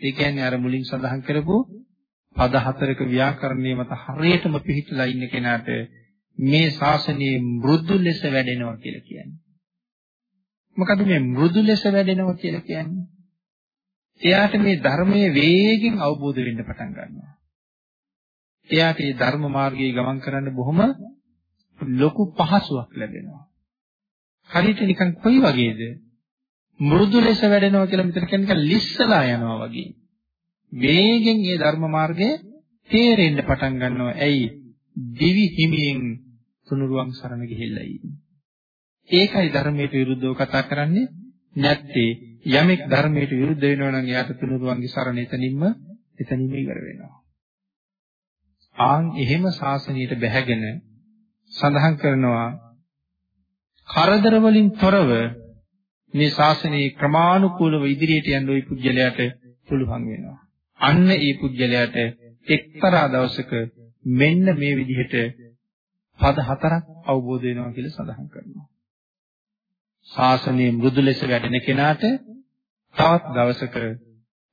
ඒ කියන්නේ අර මුලින් සඳහන් කරපු පද හතරක ව්‍යාකරණයේ මත හරියටම පිහිටලා ඉන්න කෙනාට මේ ශාසනයේ මෘදු ලෙස වැඩෙනවා කියලා කියන්නේ. මොකද මේ මෘදු ලෙස වැඩෙනවා කියලා කියන්නේ? එයාට මේ ධර්මයේ වේගෙන් අවබෝධ වෙන්න පටන් ගන්නවා. එයාට මේ ධර්ම මාර්ගයේ ගමන් කරන්න බොහොම ලොකු පහසුවක් ලැබෙනවා. හරියට නිකන් කොයි වගේද? මෘදු ලෙස වැඩෙනවා කියලා මෙතන කියන්නේ ලිස්සලා යනවා වගේ. වේගෙන් මේ ධර්ම මාර්ගය තේරෙන්න පටන් ගන්නවා. ඇයි? දිවි හිමියෙන් තුනුරුවන් සරණ ගිහිල්ලා ඉන්නේ. ඒකයි ධර්මයට විරුද්ධව කතා කරන්නේ නැත්තේ යමෙක් ධර්මයට විරුද්ධ වෙනවා නම් එයාට තුනුරුවන්ගේ සරණ එතනින්ම එතනින්ම ඉවර වෙනවා. ආන් එහෙම ශාසනයට බැහැගෙන සඳහන් කරනවා කරදර වලින් තොරව මේ ශාසනයේ ක්‍රමානුකූලව ඉදිරියට යන්න ওই පුජ්‍යලයට පුළුවන් වෙනවා. අන්න ඒ පුජ්‍යලයට එක්තරා දවසක මෙන්න මේ විදිහට පද හතරක් අවබෝධ වෙනවා කියලා සඳහන් කරනවා. ශාසනයේ මෘදු ලෙස වැඩෙන කෙනාට තවත් දවසක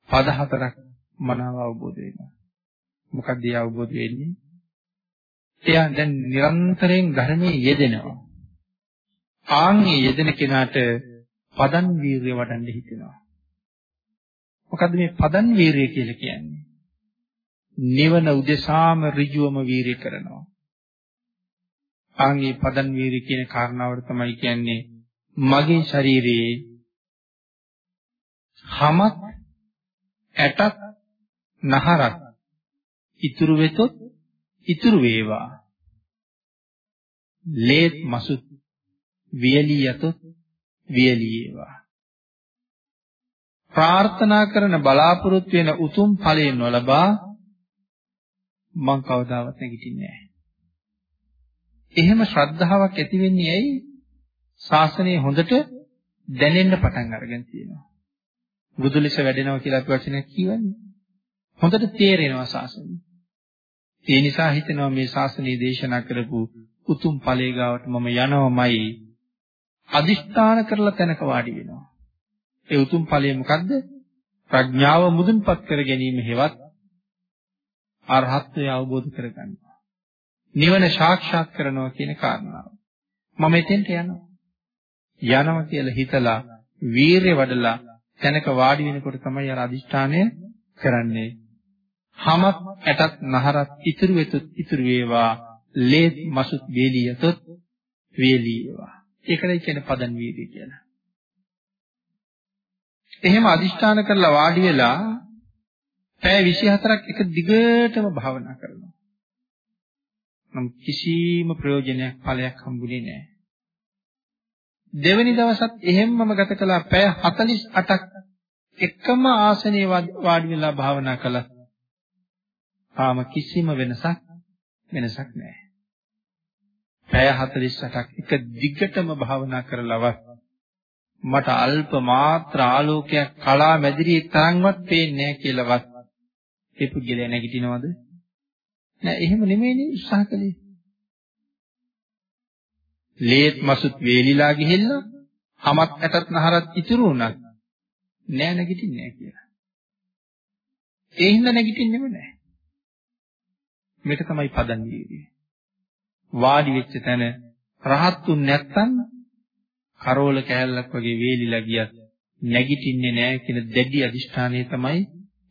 පද හතරක් මනාව අවබෝධ වෙනවා. මොකක්ද ඒ අවබෝධ වෙන්නේ? එයා දැන් නිරන්තරයෙන් ධර්මයේ යෙදෙනවා. ආන්ගේ යෙදෙන කෙනාට පදන් වීරිය වඩන්න හිතෙනවා. මොකද්ද මේ පදන් වීරිය කියලා කියන්නේ? නිවන උදෙසාම ඍජුවම වීරිය කරනවා. ආන්ගේ පදන් වීරිය කියන කාරණාවට තමයි කියන්නේ මගේ ශරීරයේ හමක් ඇටක් නහරක් ඉතුරු වෙතොත් ඉතුරු වේවා. ලේත් මසුත් වියලී යතොත් වියලී ඒවා. ප්‍රාර්ථනා කරන බලාපොරොත්තු වෙන උතුම් ඵලය නොලබා මං කවදාවත් නැගිටින්නේ නැහැ. එහෙම ශ්‍රද්ධාවක් ඇති වෙන්නේ ඇයි? ශාසනය හොඳට දැනෙන්න පටන් අරගෙන තියෙනවා. බුදු ලෙස වැඩෙනවා කියලා අපි වචනයක් කියවන්නේ. හොඳට තේරෙනවා ශාසනය. ඒ නිසා හිතෙනවා මේ ශාසනය දේශනා කරපු උතුම් ඵලයේ ගාවට මම යනවමයි අදිෂ්ඨාන කරලා තැනක වාඩි වෙනවා. ඒ උතුම් ඵලය මොකද්ද? ප්‍රඥාව මුදුන්පත් කර ගැනීම හේවත් අරහත්ත්වය අවබෝධ කරගන්නවා. නිවන සාක්ෂාත් කරනවා කියන කාරණාව. මම එතෙන්ට යනවා. යනවා කියලා හිතලා වීරය වඩලා තැනක වාඩි වෙනකොට තමයි අර අදිෂ්ඨානය කරන්නේ. හමක් ඇටත් නහරත් ඉතුරු වෙතොත් ඉතුරු වේවා ලේත් මසුත් වේලියතොත් වේලීවා. ඒකයි කියන්නේ පදන් වීර්ය කියලා. එහෙම අදිෂ්ඨාන කරලා වාඩි වෙලා පැය 24ක් එක දිගටම භාවනා කරනවා. නම් කිසිම ප්‍රයෝජනයක් ඵලයක් හම්බුනේ නැහැ. දෙවැනි දවසත් එහෙම්මම ගත කළා පැය 48ක් එකම ආසනයේ වාඩි වෙලා භාවනා කළා. තාම කිසිම වෙනසක් වෙනසක් නැහැ. පැය 48ක් එක දිගටම භාවනා කරලවත් මට අල්ප මාත්‍ර ආලෝකයක් කලා මැදිරියේ තරම්වත් පේන්නේ නැහැ කියලාවත් ඒ පුද්ගලයා නැගිටිනවද? නෑ එහෙම නෙමෙයිනේ උත්සාහ කළේ. ලේත් මසුත් වේලිලා ගිහිල්ලා හමත් ඇටත් නහරත් ඉතුරු වුණත් නෑ නැගිටින්නේ නෑ කියලා. ඒ හින්දා නැගිටින්නෙම නෑ. මේක තමයි පදන් වීර්යය. වාඩි වෙච්ච තැන රහත්තුන් නැත්තම් කරෝල කෑල්ලක් වගේ වේලිලා ගියත් නැගිටින්නේ නැහැ කියන දැඩි අදිෂ්ඨානය තමයි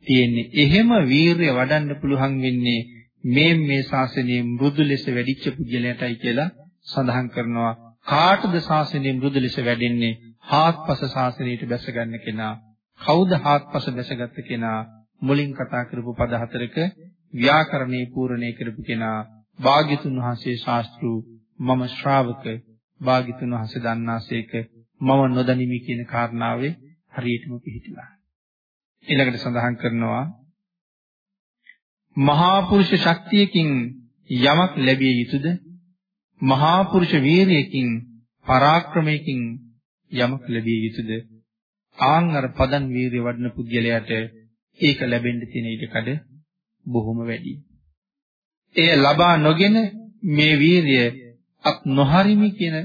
තියෙන්නේ. එහෙම වීරය වඩන්න පුළුවන් වෙන්නේ මේ මේ ශාසනයේ මෘදු ලෙස වැඩිච්ච පුජ්‍යලයටයි කියලා සඳහන් කරනවා. කාටද ශාසනයේ මෘදු ලෙස වැඩෙන්නේ? හාත්පස ශාසනයට බැස ගන්න කෙනා. කවුද හාත්පස බැසගත්ත කෙනා? මුලින් කතා කරපු පද හතරක ව්‍යාකරණේ පූර්ණේ කරපු කෙනා භාග්‍යතුන් වහන්සේ ශාස්ත්‍රු මම ශ්‍රාවක භාග්‍යතුන් වහන්සේ දන්නාසේක මම නොදනිමි කියන කාරණාවේ හරියටම පිළිහිලා. ඊළඟට සඳහන් කරනවා මහා පුරුෂ ශක්තියකින් යමක් ලැබිය යුතුද? මහා පුරුෂ වීරියකින් පරාක්‍රමයකින් යමක් ලැබිය යුතුද? ආන් අර පදන් වීරිය වඩන පුද්ගලයාට ඒක ලැබෙන්න තියෙන ඉඩකඩ බොහොම වැඩි. එය ලබා නොගෙන මේ වීරිය අත් නොහරිමි කියන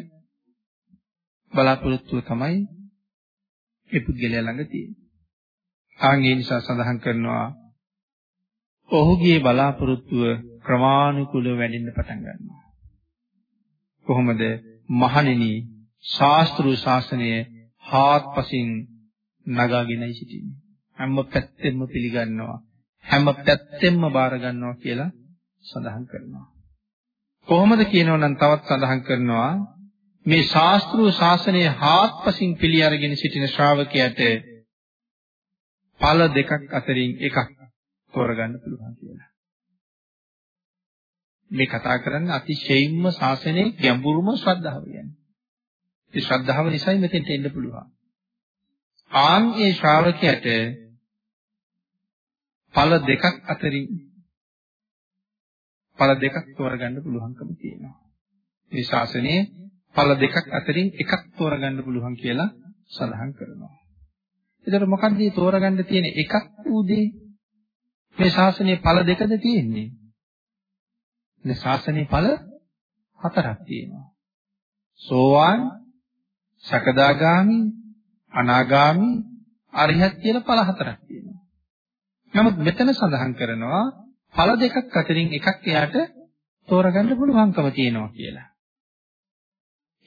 බලාපොරොත්තුව තමයි ඒ පුද්ගලයා ළඟ තියෙන්නේ. ආන් ඒ නිසා සඳහන් කරනවා ඔහුගේ බලාපොරොත්තුව ක්‍රමානුකූලව වැඩෙන්න පටන් ගන්නවා. කොහොමද? මහණෙනි ශාස්ත්‍රීය ශාසනය හාත්පසින් නගාගෙනයි සිටින්නේ. හැම පැත්තෙම පිළිගන්නවා. හැම පැත්තෙම බාර ගන්නවා කියලා සඳහන් කරනවා. කොහොමද කියනවා නම් තවත් සඳහන් කරනවා මේ ශාස්ත්‍රීය ශාසනයේ හාත්පසින් පිළි අරගෙන සිටින ශ්‍රාවකයාට ඵල දෙකක් අතරින් එකක් තෝරගන්න පුළුවන් කියලා. මේ කතා කරන්නේ අතිශයින්ම ශාසනයේ ගැඹුරුම ශ්‍රද්ධාව කියන්නේ. ඒ ශ්‍රද්ධාව නිසායි මෙතෙන්ට එන්න පුළුවන්. ආන් ඒ ශ්‍රාවකයාට ඵල දෙකක් අතරින් ඵල දෙකක් තෝරගන්න පුළුවන්කම තියෙනවා. මේ ශාසනයේ ඵල දෙකක් අතරින් එකක් තෝරගන්න පුළුවන් කියලා සඳහන් කරනවා. එතකොට මොකක්ද මේ තෝරගන්න තියෙන එකක් උදේ මේ ශාසනයේ ඵල දෙකද තියෙන්නේ? මේ ශාසනයේ ඵල හතරක් තියෙනවා. සෝවාන්, සකදාගාමි, අනාගාමි, අරිහත් කියලා ඵල හතරක් තියෙනවා. නමුත් මෙතන සඳහන් කරනවා ඵල දෙකක් අතරින් එකක් එයාට තෝරගන්න පුළුවන්කම තියෙනවා කියලා.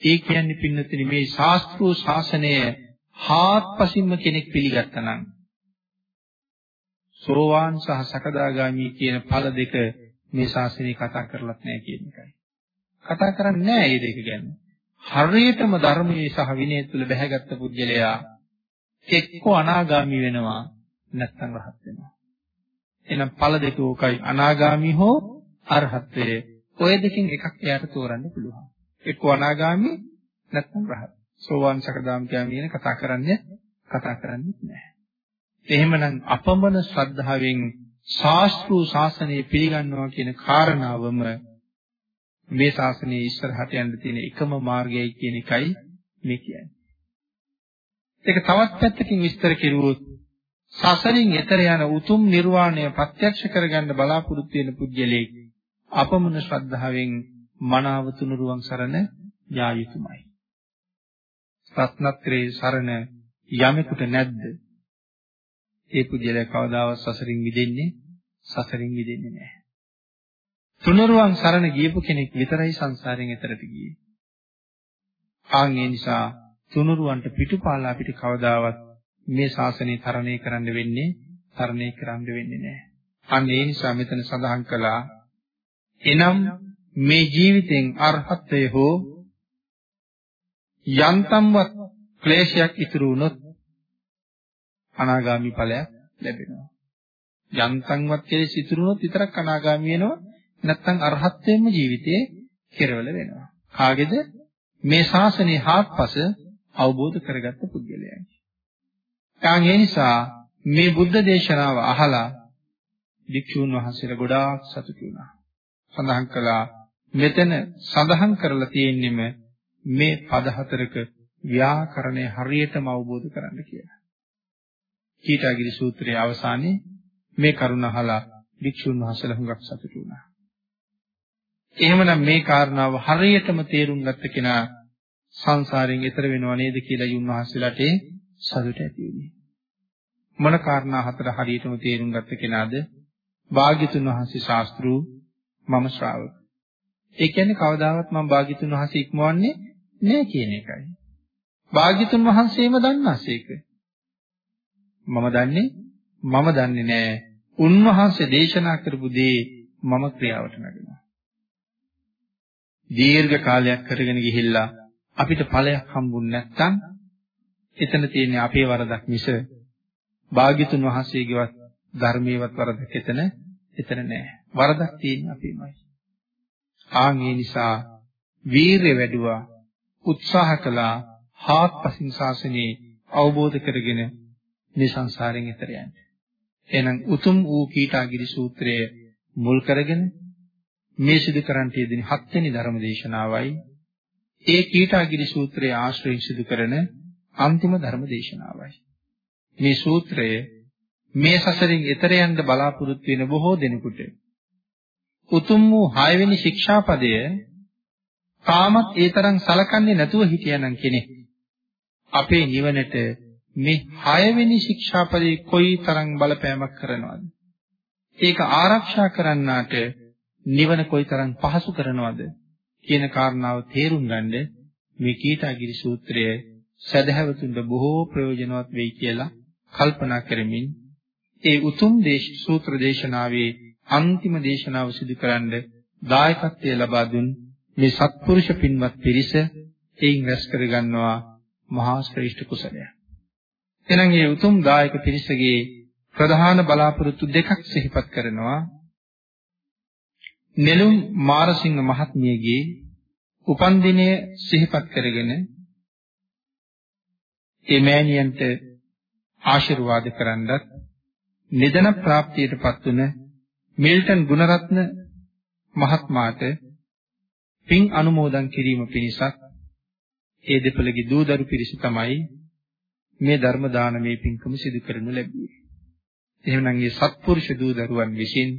ඒ කියන්නේ පින්නතුනි මේ ශාස්ත්‍රීය ශාසනය හාත්පසින්ම කෙනෙක් පිළිගත්තා නම් සෝවාන් සහ සකදාගාමි කියන ඵල දෙක මේ ශාසනය කතා කරලත් නැහැ කියන එකයි. කතා කරන්නේ නැහැ මේ දෙක ගැන. හරියටම ධර්මයේ සහ විනය තුල බැහැගත් පුජ්‍යලයා එක්ක අනාගාමි වෙනවා නැත්නම් රහත් වෙනවා. එහෙනම් ඵල දෙක උකයි අනාගාමි හෝ අරහත්ත්වයේ ඔය දෙකෙන් එකක් එයාට තෝරන්න පුළුවන්. එක්ක අනාගාමි නැත්නම් රහත්. සෝවාන් සකදාම් කියන කතා කරන්නේ කතා කරන්නේ නැහැ. එහෙමනම් අපමණ ශ්‍රද්ධාවෙන් ශාස්ත්‍රීය ශාසනය පිළිගන්නවා කියන කාරණාවම මේ ශාසනයේ ඉස්සරහට යන්න තියෙන එකම මාර්ගයයි කියන එකයි මේ කියන්නේ. ඒක තවත් පැත්තකින් විස්තර කෙරුවොත් සසරින් එතර යන උතුම් නිර්වාණය ප්‍රත්‍යක්ෂ කරගන්න බලාපොරොත්තු වෙන පුජ්‍යලේ අපමණ ශ්‍රද්ධාවෙන් මනාව තුනුරුවන් සරණ යා යුතුමයි. රත්නත්‍රේ සරණ යමෙකුට නැද්ද? ඒ පුජ්‍යලයා කවදාවත් සසරින් මිදෙන්නේ සසරින් මිදෙන්නේ නැහැ. තුනුරුවන් සරණ ගියපු කෙනෙක් විතරයි සංසාරයෙන් එතරට ගියේ. ආන් ඒ නිසා තුනුරුවන්ට පිටුපාලා අපිට කවදාවත් මේ ශාසනය තරණය කරන්න වෙන්නේ තරණය කරන්න වෙන්නේ නැහැ. අන්න ඒ නිසා මෙතන සඳහන් කළා එනම් මේ ජීවිතෙන් අරහත්ත්වය හෝ යන්තම්වත් ක්ලේශයක් ඉතුරු වුණොත් අනාගාමි ඵලයක් ලැබෙනවා. යන්තම්වත් කෙලෙස් ඉතුරු වුණොත් විතරක් අනාගාමි වෙනවා. නැත්නම් අරහත්ත්වෙම ජීවිතේ කෙරවල වෙනවා. කාගේද? මේ ශාසනයේ හාත්පස අවබෝධ කරගත්ත පුද්ගලයන්ගේ. දැන් ඒ නිසා මේ බුද්ධ දේශනාව අහලා වික්ෂුන් වහන්සේලා ගොඩාක් සතුටු වුණා. සඳහන් කළා මෙතන සඳහන් කරලා තියෙන්නෙම මේ පද හතරක ව්‍යාකරණය හරියටම අවබෝධ කරගන්න කියලා. කීටාගිරි සූත්‍රයේ අවසානයේ මේ කරුණ අහලා වික්ෂුන් වහන්සේලා හුඟක් සතුටු වුණා. එහෙමනම් මේ කාරණාව හරියටම තේරුම් ගත්ත කෙනා සංසාරයෙන් එතර වෙනව නේද කියලා යුන් වහන්සේලාට සතුට ඇති වුණේ. මොන කාරණා හතර හරියටම තේරුම් ගත්ත කෙනාද? භාග්‍යතුන් වහන්සේ ශාස්ත්‍රූ මම ශ්‍රාවක. ඒ කියන්නේ කවදාවත් මම භාග්‍යතුන් වහන්සේ ඉක්මවන්නේ නැහැ කියන එකයි. භාග්‍යතුන් වහන්සේම දන්නාසේක. මම දන්නේ මම දන්නේ නැහැ. උන්වහන්සේ දේශනා කරපු දේ මම ක්‍රියාවට නගනවා. දීර්ඝ කාලයක් කරගෙන ගිහිල්ලා අපිට ඵලයක් හම්බුනේ නැත්නම් එතන තියෙන්නේ අපේ වරදක් මිස භාග්‍යතුන් වහන්සේගේවත් ධර්මයේවත් වරදක් එතන එතන නෑ. වරදක් තියෙන්නේ අපේමයි. ආන් ඒ නිසා වීරිය වැඩුවා උත්සාහ කළා හාත්පසින් ශාසනයේ අවබෝධ කරගෙන මේ සංසාරයෙන් එතර යන්න. එහෙනම් උතුම් වූ කීටාගිරි සූත්‍රය මුල් කරගෙන මේ සිදු කරන්ට යෙදෙන හත්වෙනි ධර්ම දේශනාවයි ඒ කීටාගිරි සූත්‍රයේ ආශ්‍රයෙන් සිදු කරන අන්තිම ධර්ම දේශනාවයි. මේ සූත්‍රය මේ සසරින් එතර යන්න බලාපොරොත්තු වෙන බොහෝ දෙනෙකුට උතුම් වූ 6 වෙනි ශික්ෂාපදය තාමත් ඒ තරම් සලකන්නේ නැතුව හිටියනම් කෙනෙක් අපේ නිවනට මේ 6 වෙනි ශික්ෂාපදේ කොයි තරම් බලපෑමක් කරනවද? ඒක ආරක්ෂා කරන්නාට නිවන කොයි තරම් පහසු කරනවද කියන කාරණාව තේරුම් ගන්න මේ කීටාගිරි සූත්‍රය සදහැවතුන්ට බොහෝ ප්‍රයෝජනවත් වෙයි කියලා කල්පනා කරමින් ඒ උතුම් දේශ සූත්‍ර දේශනාවේ අන්තිම දේශනාව සිදු කරන්න දායකත්වය ලබා දුන් මේ සත්පුරුෂ පින්වත් පිරිස එයින් රැස් කරගන්නවා මහා ශ්‍රේෂ්ඨ කුසලයක්. එනම් මේ උතුම් දායක පිරිසගේ ප්‍රධාන බලාපොරොත්තු දෙකක් සිහිපත් කරනවා. නෙළුම් මාරසිංහ මහත්මියගේ උපන්දිනය සිහිපත් කරගෙන ඒ මෑණියන්ට ආශිර්වාද කරන්නත් නිදන ප්‍රාප්තියටපත් වුණ මිල්ටන් ගුණරත්න මහත්මයාට පින් අනුමෝදන් කිරීම පිණිසත් ඒ දෙපළගේ දූදරු පිරිස තමයි මේ ධර්ම දානමේ පින්කම සිදු කරනු ලැබුවේ. එහෙමනම් මේ සත්පුරුෂ දූදරුවන් විසින්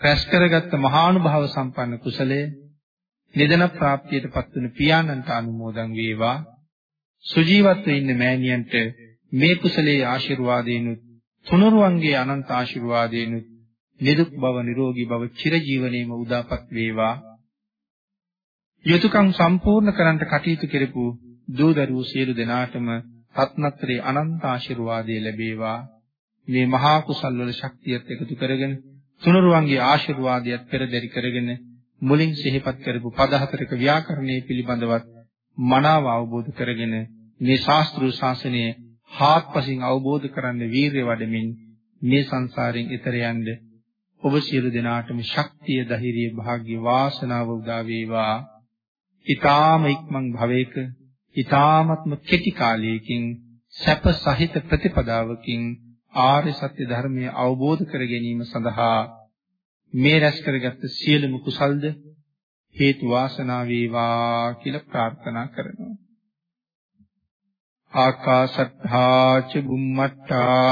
රැස් කරගත්ත මහානුභාව සම්පන්න කුසලය නිදන ප්‍රාප්තියටපත් වුණ පියාණන්ට අනුමෝදන් වේවා. සුජීවත්ව ඉන්න මෑණියන්ට මේ කුසලයේ ආශිර්වාදයෙන්ුත් තුනුරුවන්ගේ අනන්ත ආශිර්වාදයෙන්ුත් නිදුක් බව නිරෝගී බව චිරජීවනයේම උදාපත් වේවා. යතුකම් සම්පූර්ණ කරන්නට කටයුතු කෙරපු දූ දරුවෝ සියලු දෙනාටම රත්නත්‍රේ අනන්ත ආශිර්වාදය ලැබේවා. මේ මහා කුසල් වල ශක්තියත් එකතු කරගෙන තුනුරුවන්ගේ ආශිර්වාදයත් පෙරදරි කරගෙන මුලින් සිහිපත් කරපු පද හතරක ව්‍යාකරණයේ පිළිබඳවත් මනාව අවබෝධ කරගෙන මේ ශාස්ත්‍රීය ශාසනය හාත්පසින් අවබෝධ කරන්න වීරිය වඩමින් මේ සංසාරයෙන් එතර යන්න ඔබ සියලු දෙනාටම ශක්තිය ධෛර්යය වාග්ය වාසනාව උදා වේවා. ඊ타ම ඉක්මන් භවයක ඊ타ත්ම කෙටි කාලයකින් සැප සහිත ප්‍රතිපදාවකින් ආර්ය සත්‍ය ධර්මය අවබෝධ කර ගැනීම සඳහා මේ රැස් කරගත් සියලුම කුසල්ද හේතු වාසනා වේවා කියලා ප්‍රාර්ථනා කරනවා. ආකාශත්තා ච බුම්මත්තා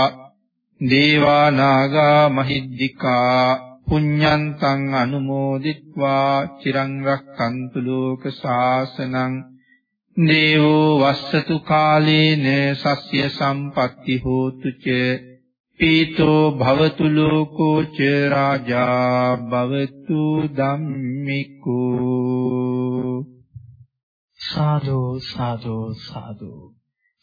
දේවා නාග මහිද්దికා පුඤ්ඤන්තං අනුමෝදිත්වා චිරං රක්කන්තු ලෝක සාසනං දේවෝ වස්සතු කාලේන සස්්‍ය සම්පatti හෝතු ච පීතෝ භවතු ලෝකෝ ච රාජා භවතු ධම්මිකෝ.
සාදු සාදු සාදු.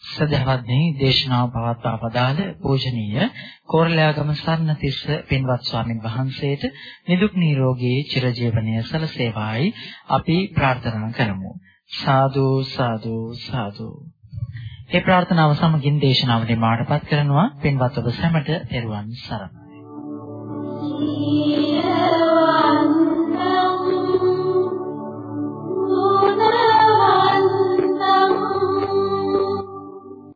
සදහවත්නි දේශනාව පවත්වා පදාළ පූජනීය කෝරළයාගම සර්ණතිස්ස පින්වත් ස්වාමින් වහන්සේට නිදුක් නිරෝගී චිරජීවනයේ සලසේවායි අපි ප්‍රාර්ථනා කරමු. සාදු සාදු සාදු. ඒ ප්‍රාර්ථනාව සමගින් දේශනාව නිමාඩපත් කරනවා. පින්වත් ඔබ සැමට එරුවන් සරණයි.